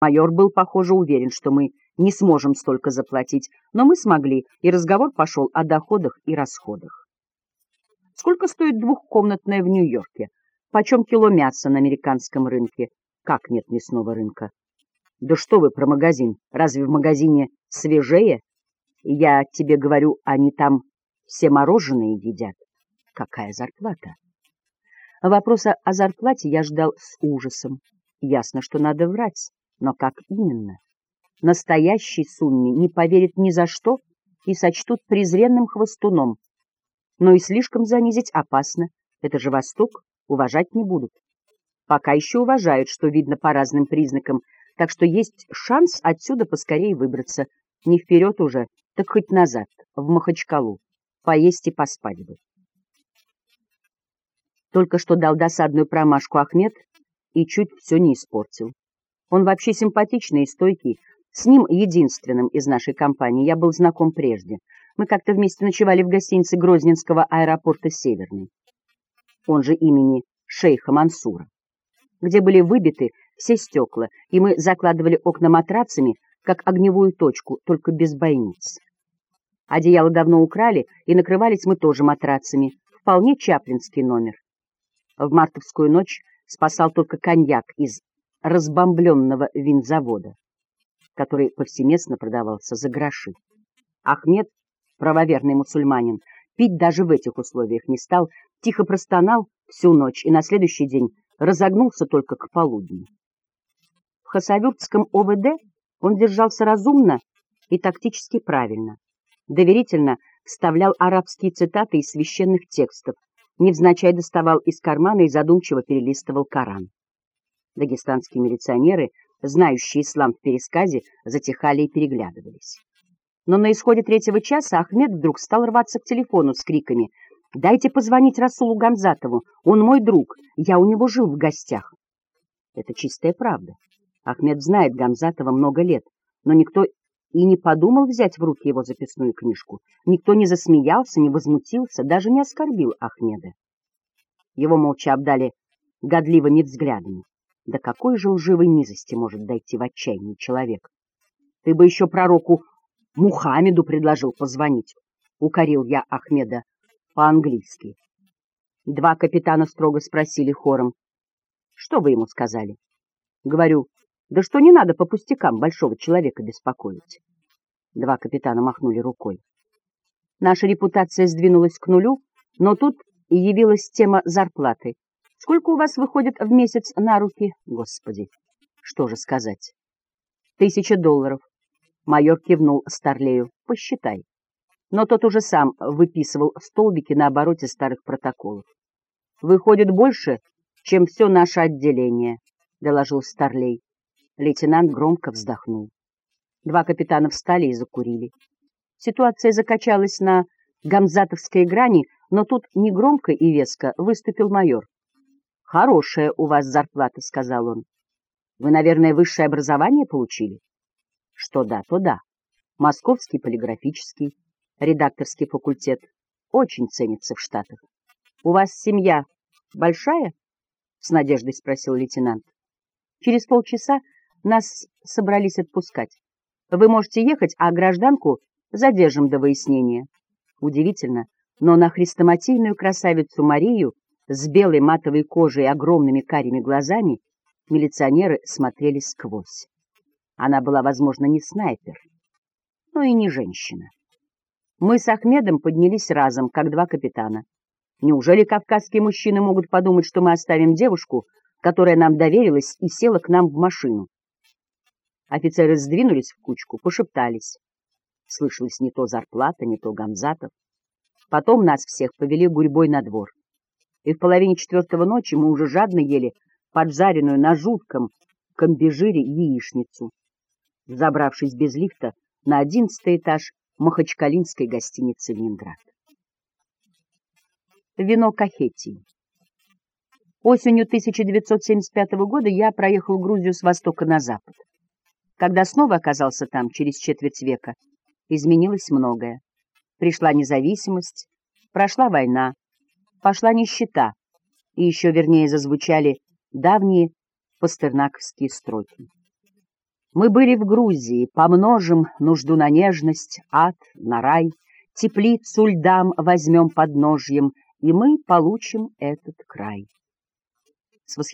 Майор был, похоже, уверен, что мы не сможем столько заплатить, но мы смогли, и разговор пошел о доходах и расходах. Сколько стоит двухкомнатная в Нью-Йорке? Почем кило мяса на американском рынке? Как нет мясного рынка? Да что вы про магазин? Разве в магазине свежее? Я тебе говорю, они там все мороженое едят. Какая зарплата? Вопроса о зарплате я ждал с ужасом. Ясно, что надо врать, но как именно? Настоящий Сунни не поверит ни за что и сочтут презренным хвостуном. Но и слишком занизить опасно. Это же Восток, уважать не будут. Пока еще уважают, что видно по разным признакам, так что есть шанс отсюда поскорее выбраться. Не вперед уже, так хоть назад, в Махачкалу. Поесть и поспать бы. Только что дал досадную промашку Ахмед и чуть все не испортил. Он вообще симпатичный и стойкий. С ним, единственным из нашей компании, я был знаком прежде. Мы как-то вместе ночевали в гостинице Грозненского аэропорта «Северный». Он же имени шейха Мансура, где были выбиты все стекла, и мы закладывали окна матрацами, как огневую точку, только без бойниц. Одеяло давно украли, и накрывались мы тоже матрацами. Вполне чаплинский номер. В мартовскую ночь спасал только коньяк из разбомбленного винзавода, который повсеместно продавался за гроши. Ахмед, правоверный мусульманин, пить даже в этих условиях не стал, тихо простонал всю ночь и на следующий день разогнулся только к полудню. В Хасавюртском ОВД он держался разумно и тактически правильно. Доверительно вставлял арабские цитаты из священных текстов, невзначай доставал из кармана и задумчиво перелистывал Коран. Дагестанские милиционеры, знающие ислам в пересказе, затихали и переглядывались. Но на исходе третьего часа Ахмед вдруг стал рваться к телефону с криками «Дайте позвонить Расулу Гамзатову, он мой друг, я у него жил в гостях». Это чистая правда. Ахмед знает Гамзатова много лет, но никто и не подумал взять в руки его записную книжку. Никто не засмеялся, не возмутился, даже не оскорбил Ахмеда. Его молча обдали годливыми взглядами. До какой же лживой низости может дойти в отчаянии человек? Ты бы еще пророку Мухаммеду предложил позвонить. Укорил я Ахмеда по-английски. Два капитана строго спросили хором. Что вы ему сказали? Говорю, да что не надо по пустякам большого человека беспокоить. Два капитана махнули рукой. Наша репутация сдвинулась к нулю, но тут и явилась тема зарплаты. Сколько у вас выходит в месяц на руки, господи? Что же сказать? Тысяча долларов. Майор кивнул Старлею. Посчитай. Но тот уже сам выписывал столбики на обороте старых протоколов. Выходит больше, чем все наше отделение, доложил Старлей. Лейтенант громко вздохнул. Два капитана встали и закурили. Ситуация закачалась на гамзатовской грани, но тут негромко и веско выступил майор. «Хорошая у вас зарплата», — сказал он. «Вы, наверное, высшее образование получили?» «Что да, то да. Московский полиграфический, редакторский факультет. Очень ценится в Штатах. У вас семья большая?» — с надеждой спросил лейтенант. Через полчаса нас собрались отпускать. Вы можете ехать, а гражданку задержим до выяснения. Удивительно, но на хрестоматийную красавицу Марию с белой матовой кожей и огромными карими глазами милиционеры смотрели сквозь. Она была, возможно, не снайпер, но и не женщина. Мы с Ахмедом поднялись разом, как два капитана. Неужели кавказские мужчины могут подумать, что мы оставим девушку, которая нам доверилась и села к нам в машину? Офицеры сдвинулись в кучку, пошептались. Слышалось не то зарплата, не то Гамзатов. Потом нас всех повели гурьбой на двор. И в половине четвертого ночи мы уже жадно ели поджаренную на жутком комбижире яичницу, забравшись без лифта на одиннадцатый этаж Махачкалинской гостиницы «Ленинград». Вино Кахетии. Осенью 1975 года я проехал Грузию с востока на запад. Когда снова оказался там, через четверть века, изменилось многое. Пришла независимость, прошла война, пошла нищета, и еще вернее зазвучали давние пастернаковские строки. Мы были в Грузии, помножим нужду на нежность, ад, на рай, теплицу льдам возьмем под ножьем, и мы получим этот край.